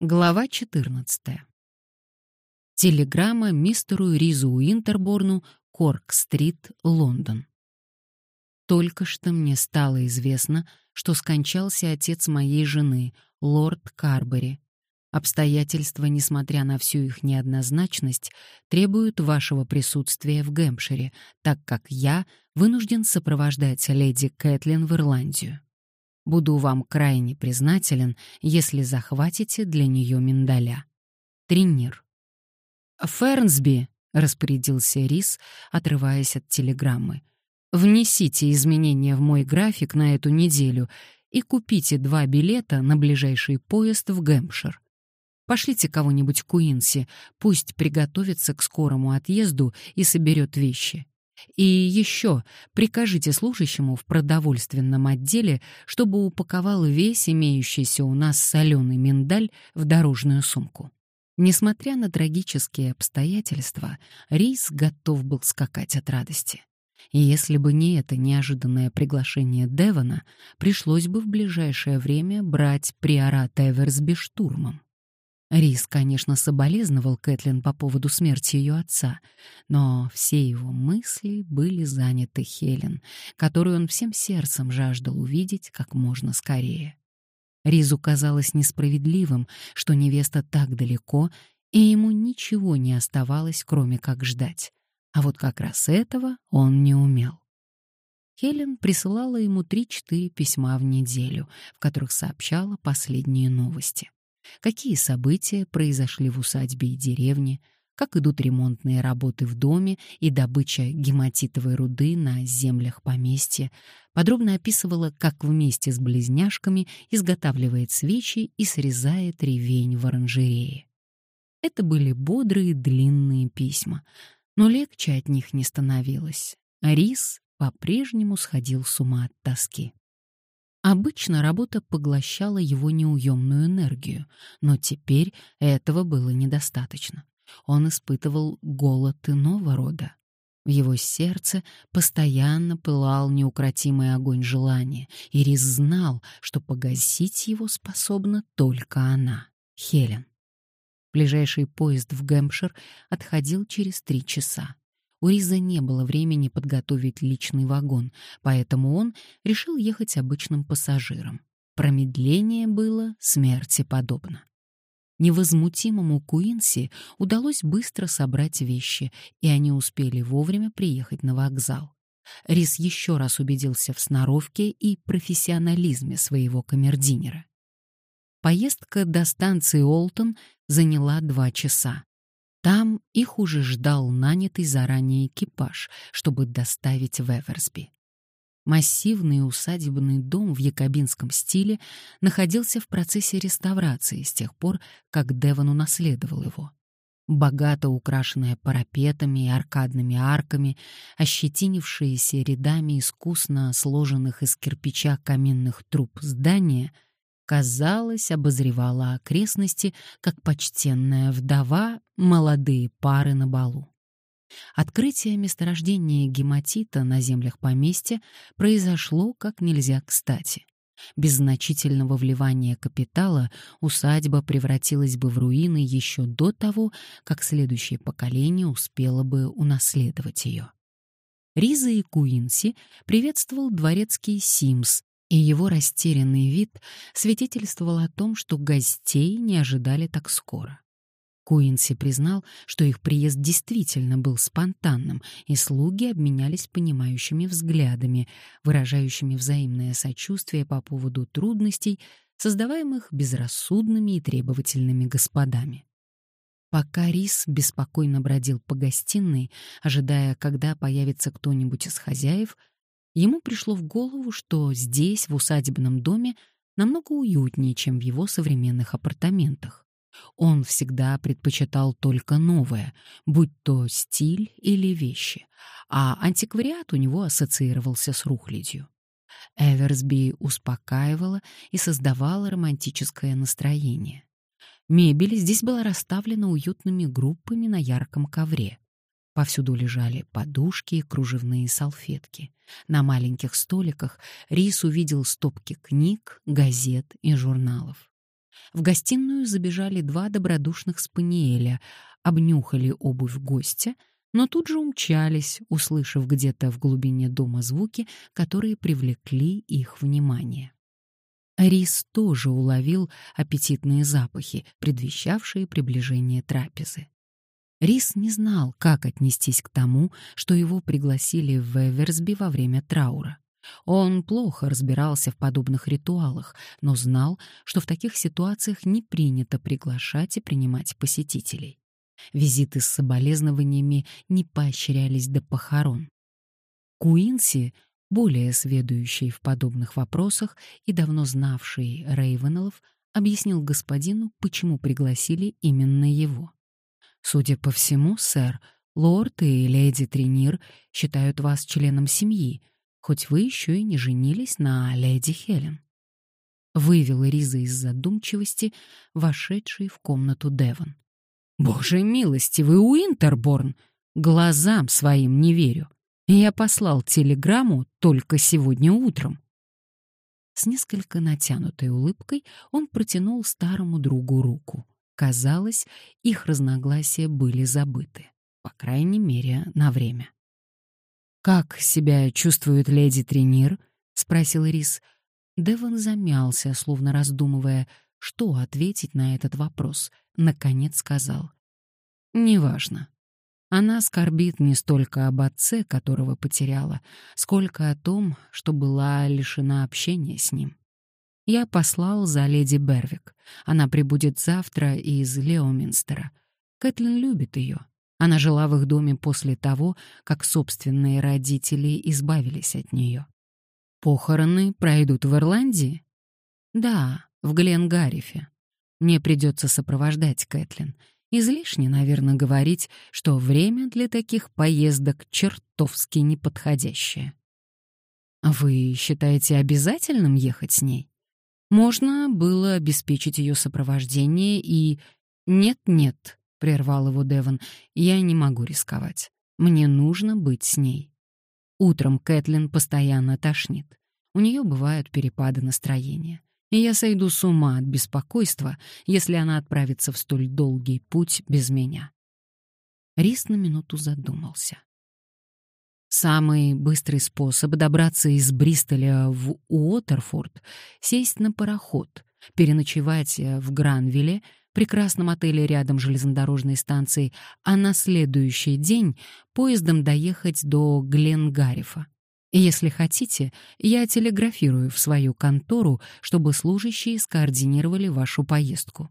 Глава 14. Телеграмма мистеру Ризу Уинтерборну, Корк-стрит, Лондон. Только что мне стало известно, что скончался отец моей жены, лорд Карбери. Обстоятельства, несмотря на всю их неоднозначность, требуют вашего присутствия в Гэмпшире, так как я вынужден сопровождать леди Кэтлин в Ирландию. Буду вам крайне признателен, если захватите для нее миндаля. Тренер. «Фернсби», — распорядился Рис, отрываясь от телеграммы, «внесите изменения в мой график на эту неделю и купите два билета на ближайший поезд в Гэмпшир. Пошлите кого-нибудь в Куинси, пусть приготовится к скорому отъезду и соберет вещи. И еще прикажите служащему в продовольственном отделе, чтобы упаковал весь имеющийся у нас соленый миндаль в дорожную сумку. Несмотря на трагические обстоятельства, Рейс готов был скакать от радости. И если бы не это неожиданное приглашение Девона, пришлось бы в ближайшее время брать приорат Эверсби штурмом. Рис, конечно, соболезновал Кэтлин по поводу смерти ее отца, но все его мысли были заняты Хелен, которую он всем сердцем жаждал увидеть как можно скорее. Ризу казалось несправедливым, что невеста так далеко, и ему ничего не оставалось, кроме как ждать. А вот как раз этого он не умел. Хелен присылала ему три-четыре письма в неделю, в которых сообщала последние новости какие события произошли в усадьбе и деревне, как идут ремонтные работы в доме и добыча гематитовой руды на землях поместья, подробно описывала, как вместе с близняшками изготавливает свечи и срезает ревень в оранжерее. Это были бодрые длинные письма, но легче от них не становилось. Рис по-прежнему сходил с ума от тоски. Обычно работа поглощала его неуемную энергию, но теперь этого было недостаточно. Он испытывал голод иного рода. В его сердце постоянно пылал неукротимый огонь желания, и Рис знал, что погасить его способна только она, Хелен. Ближайший поезд в Гэмпшир отходил через три часа. У Риза не было времени подготовить личный вагон, поэтому он решил ехать обычным пассажиром. Промедление было смерти подобно. Невозмутимому Куинси удалось быстро собрать вещи, и они успели вовремя приехать на вокзал. Рис еще раз убедился в сноровке и профессионализме своего камердинера. Поездка до станции Олтон заняла два часа. Там их уже ждал нанятый заранее экипаж, чтобы доставить в Эверсби. Массивный усадебный дом в якобинском стиле находился в процессе реставрации с тех пор, как Девон унаследовал его. Богато украшенное парапетами и аркадными арками, ощетинившиеся рядами искусно сложенных из кирпича каменных труб здания — казалось, обозревала окрестности, как почтенная вдова молодые пары на балу. Открытие месторождения гематита на землях поместья произошло как нельзя кстати. Без значительного вливания капитала усадьба превратилась бы в руины еще до того, как следующее поколение успело бы унаследовать ее. Риза и Куинси приветствовал дворецкий Симс, и его растерянный вид свидетельствовал о том, что гостей не ожидали так скоро. Куинси признал, что их приезд действительно был спонтанным, и слуги обменялись понимающими взглядами, выражающими взаимное сочувствие по поводу трудностей, создаваемых безрассудными и требовательными господами. Пока Рис беспокойно бродил по гостиной, ожидая, когда появится кто-нибудь из хозяев, Ему пришло в голову, что здесь, в усадебном доме, намного уютнее, чем в его современных апартаментах. Он всегда предпочитал только новое, будь то стиль или вещи, а антиквариат у него ассоциировался с рухлядью. Эверсби успокаивала и создавала романтическое настроение. Мебель здесь была расставлена уютными группами на ярком ковре. Повсюду лежали подушки и кружевные салфетки. На маленьких столиках Рис увидел стопки книг, газет и журналов. В гостиную забежали два добродушных спаниеля, обнюхали обувь гостя, но тут же умчались, услышав где-то в глубине дома звуки, которые привлекли их внимание. Рис тоже уловил аппетитные запахи, предвещавшие приближение трапезы. Рис не знал, как отнестись к тому, что его пригласили в Эверсби во время траура. Он плохо разбирался в подобных ритуалах, но знал, что в таких ситуациях не принято приглашать и принимать посетителей. Визиты с соболезнованиями не поощрялись до похорон. Куинси, более сведущий в подобных вопросах и давно знавший Рейвенеллов, объяснил господину, почему пригласили именно его. «Судя по всему, сэр, лорд и леди Тренир считают вас членом семьи, хоть вы еще и не женились на леди Хелен». Вывел Риза из задумчивости, вошедший в комнату Девон. «Боже милостивый Уинтерборн! Глазам своим не верю. Я послал телеграмму только сегодня утром». С несколько натянутой улыбкой он протянул старому другу руку. Казалось, их разногласия были забыты, по крайней мере, на время. «Как себя чувствует леди Тренир?» — спросил Рис. Девон замялся, словно раздумывая, что ответить на этот вопрос. Наконец сказал. «Неважно. Она скорбит не столько об отце, которого потеряла, сколько о том, что была лишена общения с ним. Я послал за леди Бервик. Она прибудет завтра из Леоминстера. Кэтлин любит ее. Она жила в их доме после того, как собственные родители избавились от нее. Похороны пройдут в Ирландии? Да, в Гленгарифе. Мне придется сопровождать Кэтлин. Излишне, наверное, говорить, что время для таких поездок чертовски неподходящее. Вы считаете обязательным ехать с ней? Можно было обеспечить ее сопровождение и... «Нет-нет», — прервал его Девон, — «я не могу рисковать. Мне нужно быть с ней». Утром Кэтлин постоянно тошнит. У нее бывают перепады настроения. И я сойду с ума от беспокойства, если она отправится в столь долгий путь без меня. Рис на минуту задумался. Самый быстрый способ добраться из Бристоля в Уотерфорд — сесть на пароход, переночевать э, в Гранвилле, прекрасном отеле рядом железнодорожной станции, а на следующий день поездом доехать до Гленгарифа. Если хотите, я телеграфирую в свою контору, чтобы служащие скоординировали вашу поездку.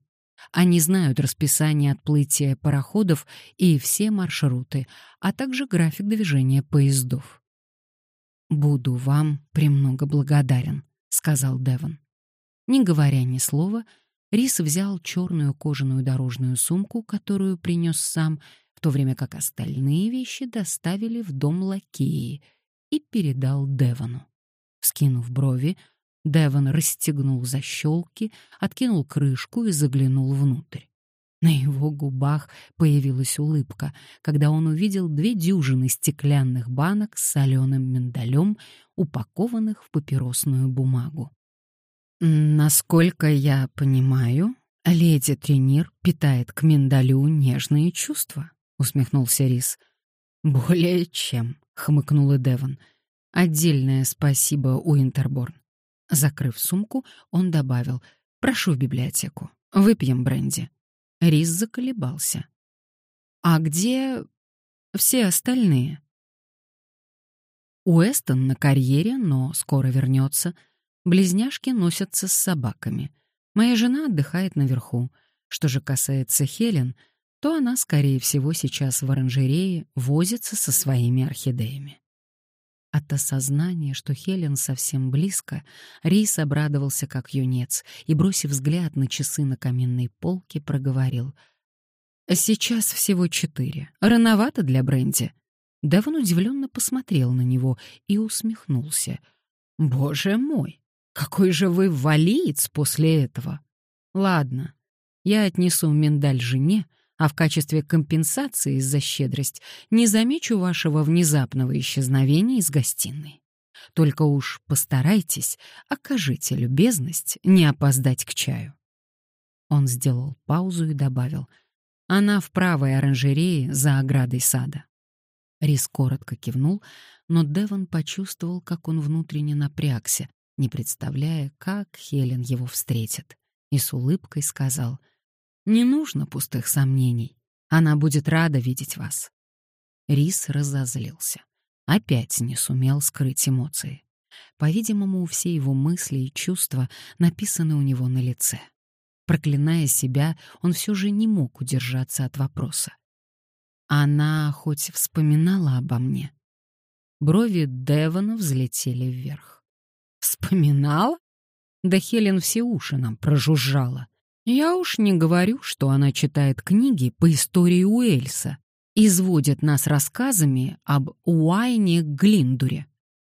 Они знают расписание отплытия пароходов и все маршруты, а также график движения поездов. «Буду вам премного благодарен», — сказал Девон. Не говоря ни слова, Рис взял черную кожаную дорожную сумку, которую принес сам, в то время как остальные вещи доставили в дом лакеи, и передал Девону. Скинув брови, Девон расстегнул защелки, откинул крышку и заглянул внутрь. На его губах появилась улыбка, когда он увидел две дюжины стеклянных банок с соленым миндалем, упакованных в папиросную бумагу. «Насколько я понимаю, леди Тренир питает к миндалю нежные чувства», — усмехнулся Рис. «Более чем», — хмыкнула Девон. «Отдельное спасибо, Уинтерборн. Закрыв сумку, он добавил «Прошу в библиотеку. Выпьем бренди». Рис заколебался. «А где все остальные?» Уэстон на карьере, но скоро вернется. Близняшки носятся с собаками. Моя жена отдыхает наверху. Что же касается Хелен, то она, скорее всего, сейчас в оранжерее возится со своими орхидеями. От осознания, что Хелен совсем близко, Рис обрадовался как юнец и, бросив взгляд на часы на каменной полке, проговорил. «Сейчас всего четыре. Рановато для Бренди». Давон удивленно посмотрел на него и усмехнулся. «Боже мой, какой же вы валиец после этого! Ладно, я отнесу миндаль жене, а в качестве компенсации за щедрость не замечу вашего внезапного исчезновения из гостиной. Только уж постарайтесь, окажите любезность не опоздать к чаю. Он сделал паузу и добавил. «Она в правой оранжерее за оградой сада». Рис коротко кивнул, но Девон почувствовал, как он внутренне напрягся, не представляя, как Хелен его встретит, и с улыбкой сказал, «Не нужно пустых сомнений. Она будет рада видеть вас». Рис разозлился. Опять не сумел скрыть эмоции. По-видимому, все его мысли и чувства написаны у него на лице. Проклиная себя, он все же не мог удержаться от вопроса. Она хоть вспоминала обо мне? Брови Девона взлетели вверх. Вспоминала? Да Хелен все уши нам прожужжала. Я уж не говорю, что она читает книги по истории Уэльса, изводит нас рассказами об Уайне Глиндуре.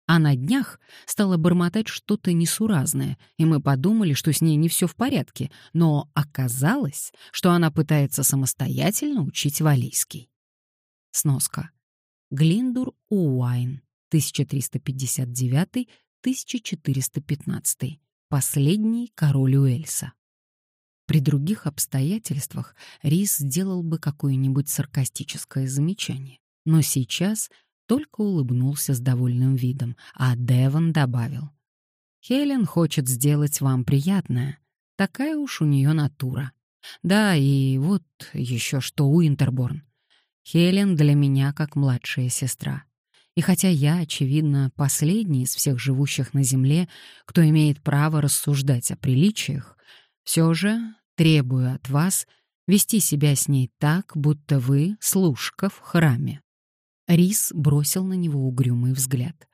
А на днях стала бормотать что-то несуразное, и мы подумали, что с ней не все в порядке, но оказалось, что она пытается самостоятельно учить валийский. Сноска. Глиндур Уайн, 1359-1415. Последний король Уэльса. При других обстоятельствах Рис сделал бы какое-нибудь саркастическое замечание. Но сейчас только улыбнулся с довольным видом, а Девон добавил. «Хелен хочет сделать вам приятное. Такая уж у нее натура. Да, и вот еще что Уинтерборн. Хелен для меня как младшая сестра. И хотя я, очевидно, последний из всех живущих на земле, кто имеет право рассуждать о приличиях, все же требую от вас вести себя с ней так, будто вы служка в храме. Рис бросил на него угрюмый взгляд.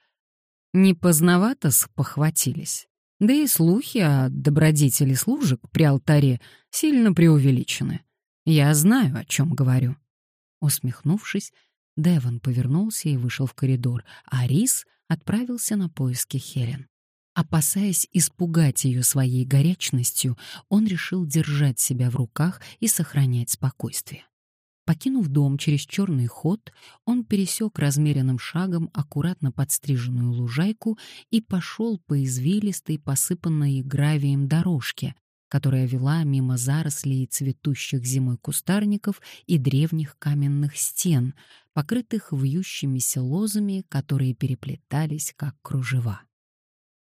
Не поздновато похватились. Да и слухи о добродетели служек при алтаре сильно преувеличены. Я знаю, о чем говорю. Усмехнувшись, Девон повернулся и вышел в коридор, а Рис отправился на поиски Хелен. Опасаясь испугать ее своей горячностью, он решил держать себя в руках и сохранять спокойствие. Покинув дом через черный ход, он пересек размеренным шагом аккуратно подстриженную лужайку и пошел по извилистой, посыпанной гравием дорожке, которая вела мимо зарослей цветущих зимой кустарников и древних каменных стен, покрытых вьющимися лозами, которые переплетались как кружева.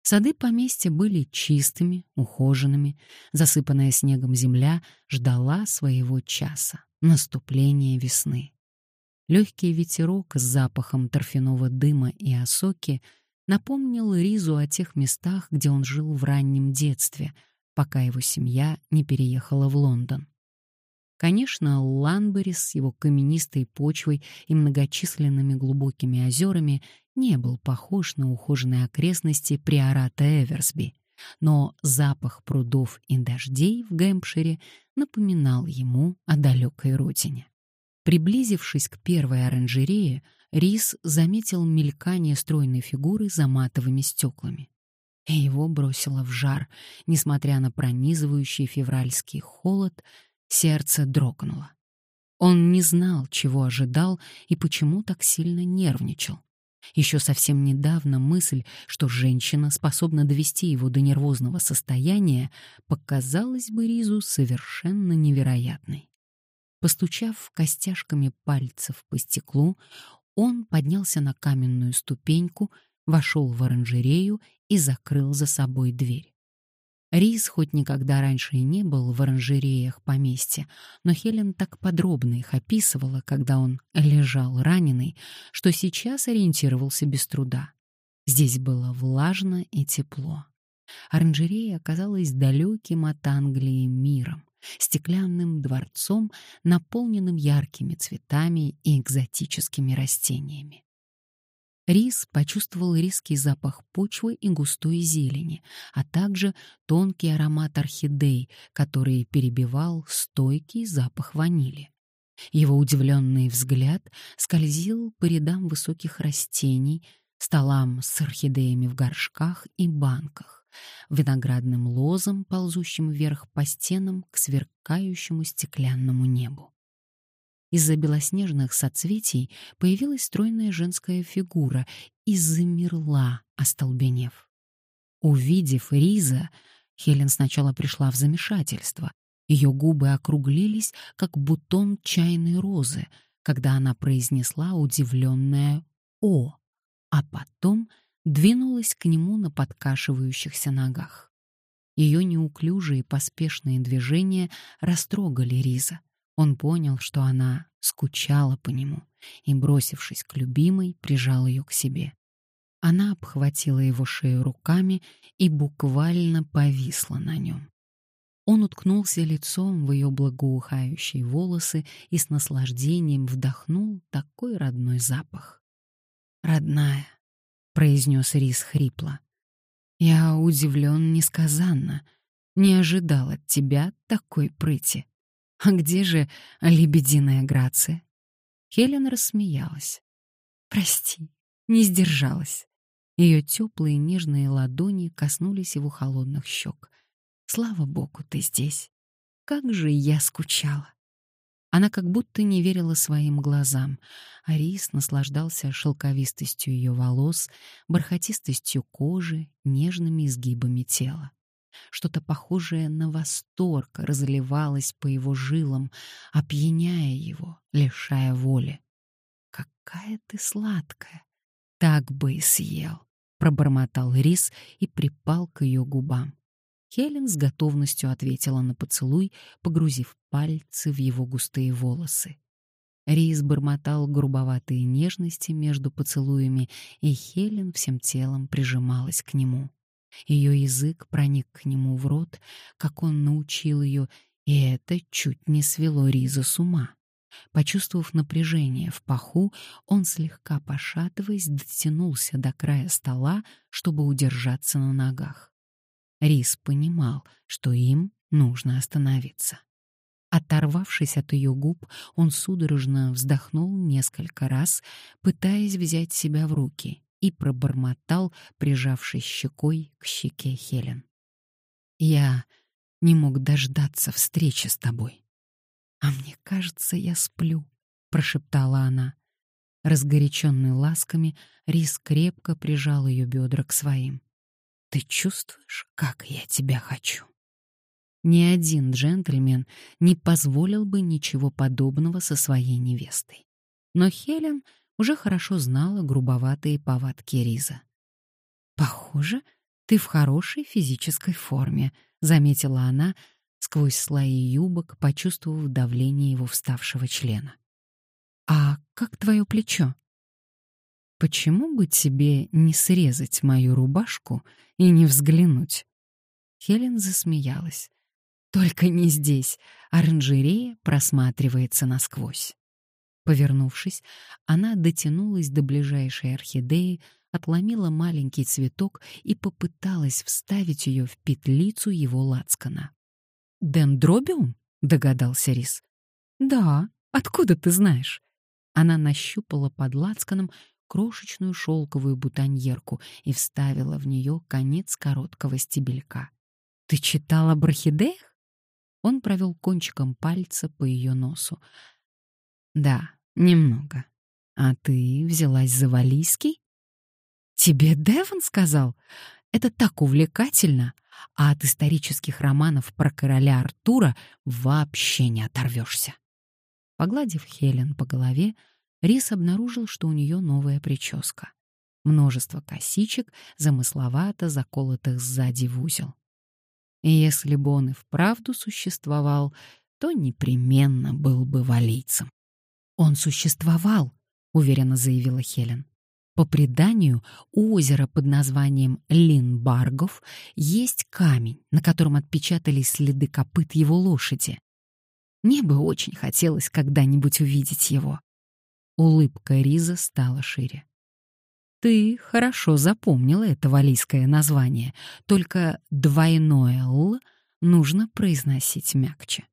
Сады поместья были чистыми, ухоженными, засыпанная снегом земля ждала своего часа — наступления весны. Легкий ветерок с запахом торфяного дыма и осоки напомнил Ризу о тех местах, где он жил в раннем детстве — пока его семья не переехала в Лондон. Конечно, Ланбери с его каменистой почвой и многочисленными глубокими озерами не был похож на ухоженные окрестности приората Эверсби, но запах прудов и дождей в Гэмпшире напоминал ему о далекой родине. Приблизившись к первой оранжерее, Рис заметил мелькание стройной фигуры за матовыми стеклами и его бросило в жар. Несмотря на пронизывающий февральский холод, сердце дрогнуло. Он не знал, чего ожидал и почему так сильно нервничал. Еще совсем недавно мысль, что женщина способна довести его до нервозного состояния, показалась бы Ризу совершенно невероятной. Постучав костяшками пальцев по стеклу, он поднялся на каменную ступеньку, вошел в оранжерею и закрыл за собой дверь. Рис хоть никогда раньше и не был в оранжереях поместья, но Хелен так подробно их описывала, когда он лежал раненый, что сейчас ориентировался без труда. Здесь было влажно и тепло. Оранжерея оказалась далеким от Англии миром, стеклянным дворцом, наполненным яркими цветами и экзотическими растениями. Рис почувствовал резкий запах почвы и густой зелени, а также тонкий аромат орхидей, который перебивал стойкий запах ванили. Его удивленный взгляд скользил по рядам высоких растений, столам с орхидеями в горшках и банках, виноградным лозам, ползущим вверх по стенам к сверкающему стеклянному небу. Из-за белоснежных соцветий появилась стройная женская фигура и замерла, остолбенев. Увидев Риза, Хелен сначала пришла в замешательство, Ее губы округлились, как бутон чайной розы, когда она произнесла удивленное «О», а потом двинулась к нему на подкашивающихся ногах. Ее неуклюжие поспешные движения растрогали Риза. Он понял, что она скучала по нему, и, бросившись к любимой, прижал ее к себе. Она обхватила его шею руками и буквально повисла на нем. Он уткнулся лицом в ее благоухающие волосы и с наслаждением вдохнул такой родной запах. «Родная», — произнес Рис хрипло, — «я удивлен несказанно, не ожидал от тебя такой прыти. А где же лебединая грация?» Хелен рассмеялась. «Прости, не сдержалась». Ее теплые нежные ладони коснулись его холодных щек. «Слава богу, ты здесь. Как же я скучала!» Она как будто не верила своим глазам. Арис наслаждался шелковистостью ее волос, бархатистостью кожи, нежными изгибами тела. Что-то похожее на восторг разливалось по его жилам, опьяняя его, лишая воли. «Какая ты сладкая! Так бы и съел!» — пробормотал Рис и припал к ее губам. Хелен с готовностью ответила на поцелуй, погрузив пальцы в его густые волосы. Рис бормотал грубоватые нежности между поцелуями, и Хелен всем телом прижималась к нему. Ее язык проник к нему в рот, как он научил ее, и это чуть не свело Риза с ума. Почувствовав напряжение в паху, он, слегка пошатываясь, дотянулся до края стола, чтобы удержаться на ногах. Рис понимал, что им нужно остановиться. Оторвавшись от ее губ, он судорожно вздохнул несколько раз, пытаясь взять себя в руки, и пробормотал, прижавшись щекой к щеке Хелен. «Я не мог дождаться встречи с тобой». «А мне кажется, я сплю», — прошептала она. Разгоряченный ласками, Рис крепко прижал ее бедра к своим. Ты чувствуешь, как я тебя хочу? Ни один джентльмен не позволил бы ничего подобного со своей невестой. Но Хелен уже хорошо знала грубоватые повадки Риза. «Похоже, ты в хорошей физической форме», — заметила она сквозь слои юбок, почувствовав давление его вставшего члена. «А как твое плечо?» Почему бы тебе не срезать мою рубашку и не взглянуть? Хелен засмеялась. Только не здесь. Оранжерея просматривается насквозь. Повернувшись, она дотянулась до ближайшей орхидеи, отломила маленький цветок и попыталась вставить ее в петлицу его лацкана. «Дендробиум?» — догадался Рис. «Да, откуда ты знаешь?» Она нащупала под лацканом крошечную шелковую бутоньерку и вставила в нее конец короткого стебелька. «Ты читал об орхидеях?» Он провел кончиком пальца по ее носу. «Да, немного. А ты взялась за валийский?» «Тебе Девон сказал? Это так увлекательно, а от исторических романов про короля Артура вообще не оторвешься». Погладив Хелен по голове, Рис обнаружил, что у нее новая прическа. Множество косичек, замысловато заколотых сзади в узел. И если бы он и вправду существовал, то непременно был бы валийцем. «Он существовал», — уверенно заявила Хелен. По преданию, у озера под названием Линбаргов есть камень, на котором отпечатались следы копыт его лошади. Мне бы очень хотелось когда-нибудь увидеть его. Улыбка Риза стала шире. Ты хорошо запомнила это валийское название, только двойное «л» нужно произносить мягче.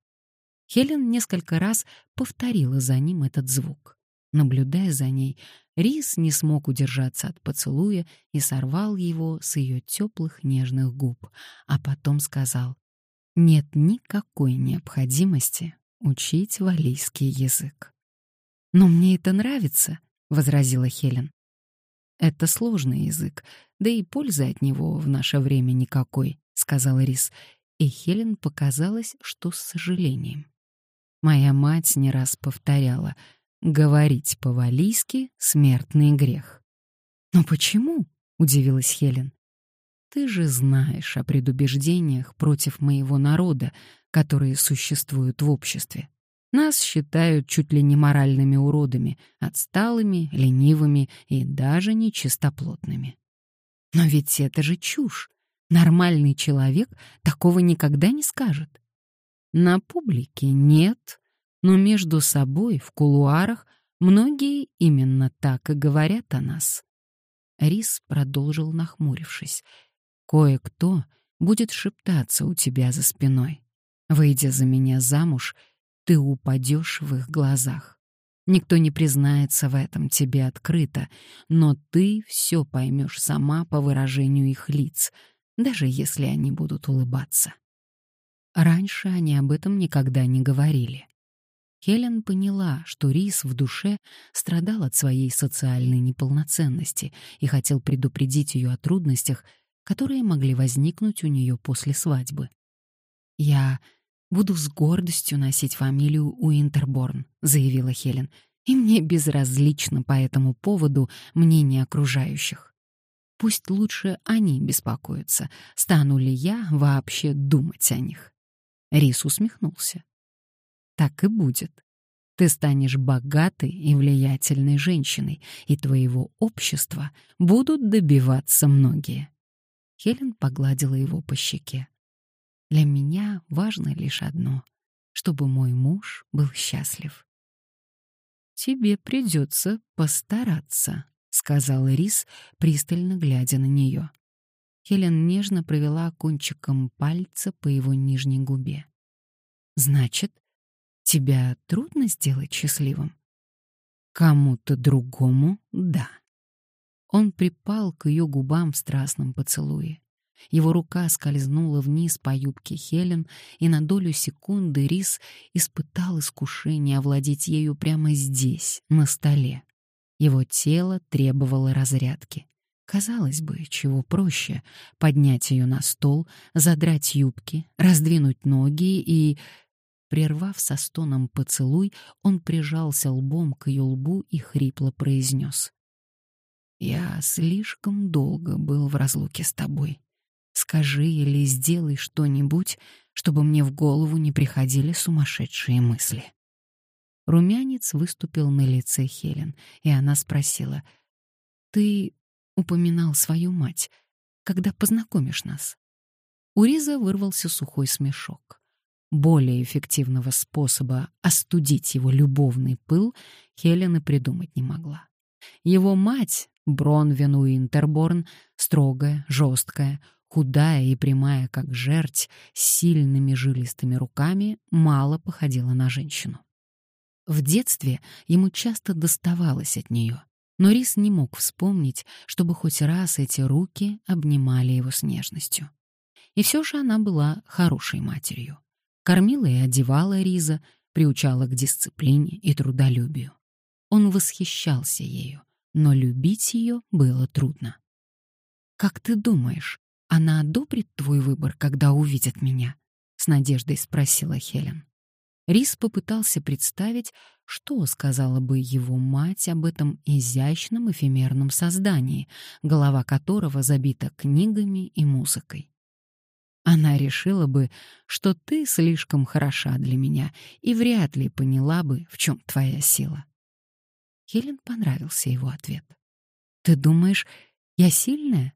Хелен несколько раз повторила за ним этот звук. Наблюдая за ней, Рис не смог удержаться от поцелуя и сорвал его с ее теплых нежных губ, а потом сказал, «Нет никакой необходимости учить валийский язык». «Но мне это нравится», — возразила Хелен. «Это сложный язык, да и пользы от него в наше время никакой», — сказал Рис. и Хелен показалось, что с сожалением. Моя мать не раз повторяла «говорить по-валийски — смертный грех». «Но почему?» — удивилась Хелен. «Ты же знаешь о предубеждениях против моего народа, которые существуют в обществе. Нас считают чуть ли не моральными уродами, отсталыми, ленивыми и даже нечистоплотными. Но ведь это же чушь. Нормальный человек такого никогда не скажет. На публике нет, но между собой в кулуарах многие именно так и говорят о нас. Рис продолжил, нахмурившись. Кое-кто будет шептаться у тебя за спиной. Выйдя за меня замуж, ты упадешь в их глазах. Никто не признается в этом тебе открыто, но ты все поймешь сама по выражению их лиц, даже если они будут улыбаться. Раньше они об этом никогда не говорили. Хелен поняла, что Рис в душе страдал от своей социальной неполноценности и хотел предупредить ее о трудностях, которые могли возникнуть у нее после свадьбы. «Я буду с гордостью носить фамилию Уинтерборн», — заявила Хелен, «и мне безразлично по этому поводу мнение окружающих. Пусть лучше они беспокоятся, стану ли я вообще думать о них». Рис усмехнулся. «Так и будет. Ты станешь богатой и влиятельной женщиной, и твоего общества будут добиваться многие». Хелен погладила его по щеке. Для меня важно лишь одно — чтобы мой муж был счастлив. «Тебе придется постараться», — сказал Рис, пристально глядя на нее. Хелен нежно провела кончиком пальца по его нижней губе. «Значит, тебя трудно сделать счастливым?» «Кому-то другому — да». Он припал к ее губам в страстном поцелуе. Его рука скользнула вниз по юбке Хелен, и на долю секунды Рис испытал искушение овладеть ею прямо здесь, на столе. Его тело требовало разрядки. Казалось бы, чего проще — поднять ее на стол, задрать юбки, раздвинуть ноги и... Прервав со стоном поцелуй, он прижался лбом к ее лбу и хрипло произнес. «Я слишком долго был в разлуке с тобой. Скажи или сделай что-нибудь, чтобы мне в голову не приходили сумасшедшие мысли. Румянец выступил на лице Хелен, и она спросила: "Ты упоминал свою мать, когда познакомишь нас?" У Риза вырвался сухой смешок. Более эффективного способа остудить его любовный пыл Хелен и придумать не могла. Его мать, Бронвен Уинтерборн, строгая, жесткая, худая и прямая, как жерть, с сильными жилистыми руками, мало походила на женщину. В детстве ему часто доставалось от нее, но Рис не мог вспомнить, чтобы хоть раз эти руки обнимали его с нежностью. И все же она была хорошей матерью. Кормила и одевала Риза, приучала к дисциплине и трудолюбию. Он восхищался ею, но любить ее было трудно. «Как ты думаешь, она одобрит твой выбор, когда увидит меня? с надеждой спросила Хелен. Рис попытался представить, что сказала бы его мать об этом изящном эфемерном создании, голова которого забита книгами и музыкой. Она решила бы, что ты слишком хороша для меня и вряд ли поняла бы, в чем твоя сила. Хелен понравился его ответ. Ты думаешь, я сильная?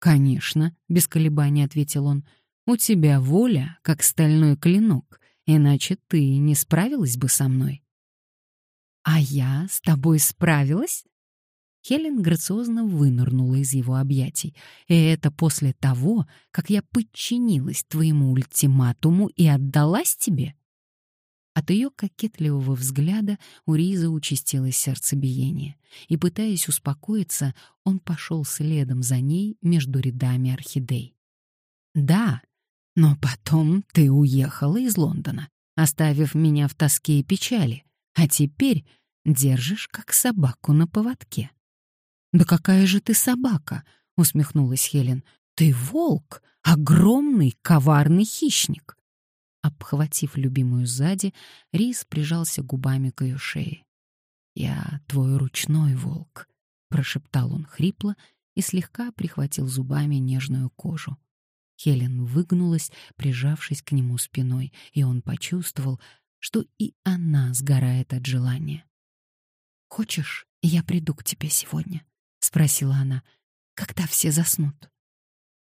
«Конечно», — без колебаний ответил он, — «у тебя воля, как стальной клинок, иначе ты не справилась бы со мной». «А я с тобой справилась?» Хелен грациозно вынырнула из его объятий, и это после того, как я подчинилась твоему ультиматуму и отдалась тебе. От ее кокетливого взгляда у Риза участилось сердцебиение, и, пытаясь успокоиться, он пошел следом за ней между рядами орхидей. «Да, но потом ты уехала из Лондона, оставив меня в тоске и печали, а теперь держишь как собаку на поводке». «Да какая же ты собака!» — усмехнулась Хелен. Ты волк, огромный, коварный хищник. Обхватив любимую сзади, Рис прижался губами к ее шее. «Я твой ручной волк», — прошептал он хрипло и слегка прихватил зубами нежную кожу. Хелен выгнулась, прижавшись к нему спиной, и он почувствовал, что и она сгорает от желания. «Хочешь, я приду к тебе сегодня?» — спросила она. «Когда все заснут?»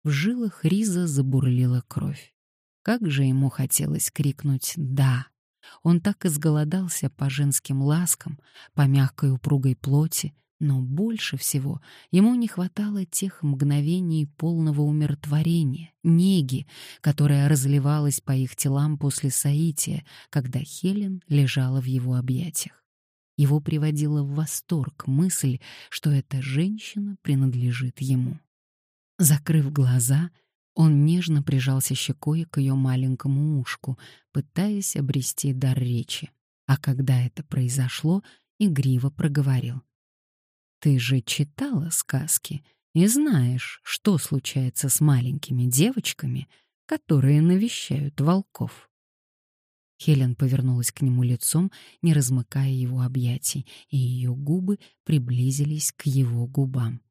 В жилах Риза забурлила кровь. Как же ему хотелось крикнуть «да». Он так изголодался по женским ласкам, по мягкой упругой плоти, но больше всего ему не хватало тех мгновений полного умиротворения, неги, которая разливалась по их телам после соития, когда Хелен лежала в его объятиях. Его приводила в восторг мысль, что эта женщина принадлежит ему. Закрыв глаза, он нежно прижался щекой к ее маленькому ушку, пытаясь обрести дар речи. А когда это произошло, игриво проговорил. «Ты же читала сказки и знаешь, что случается с маленькими девочками, которые навещают волков». Хелен повернулась к нему лицом, не размыкая его объятий, и ее губы приблизились к его губам.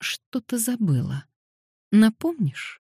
«Что ты забыла? Напомнишь?»